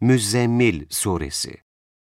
Müzzemmil Suresi.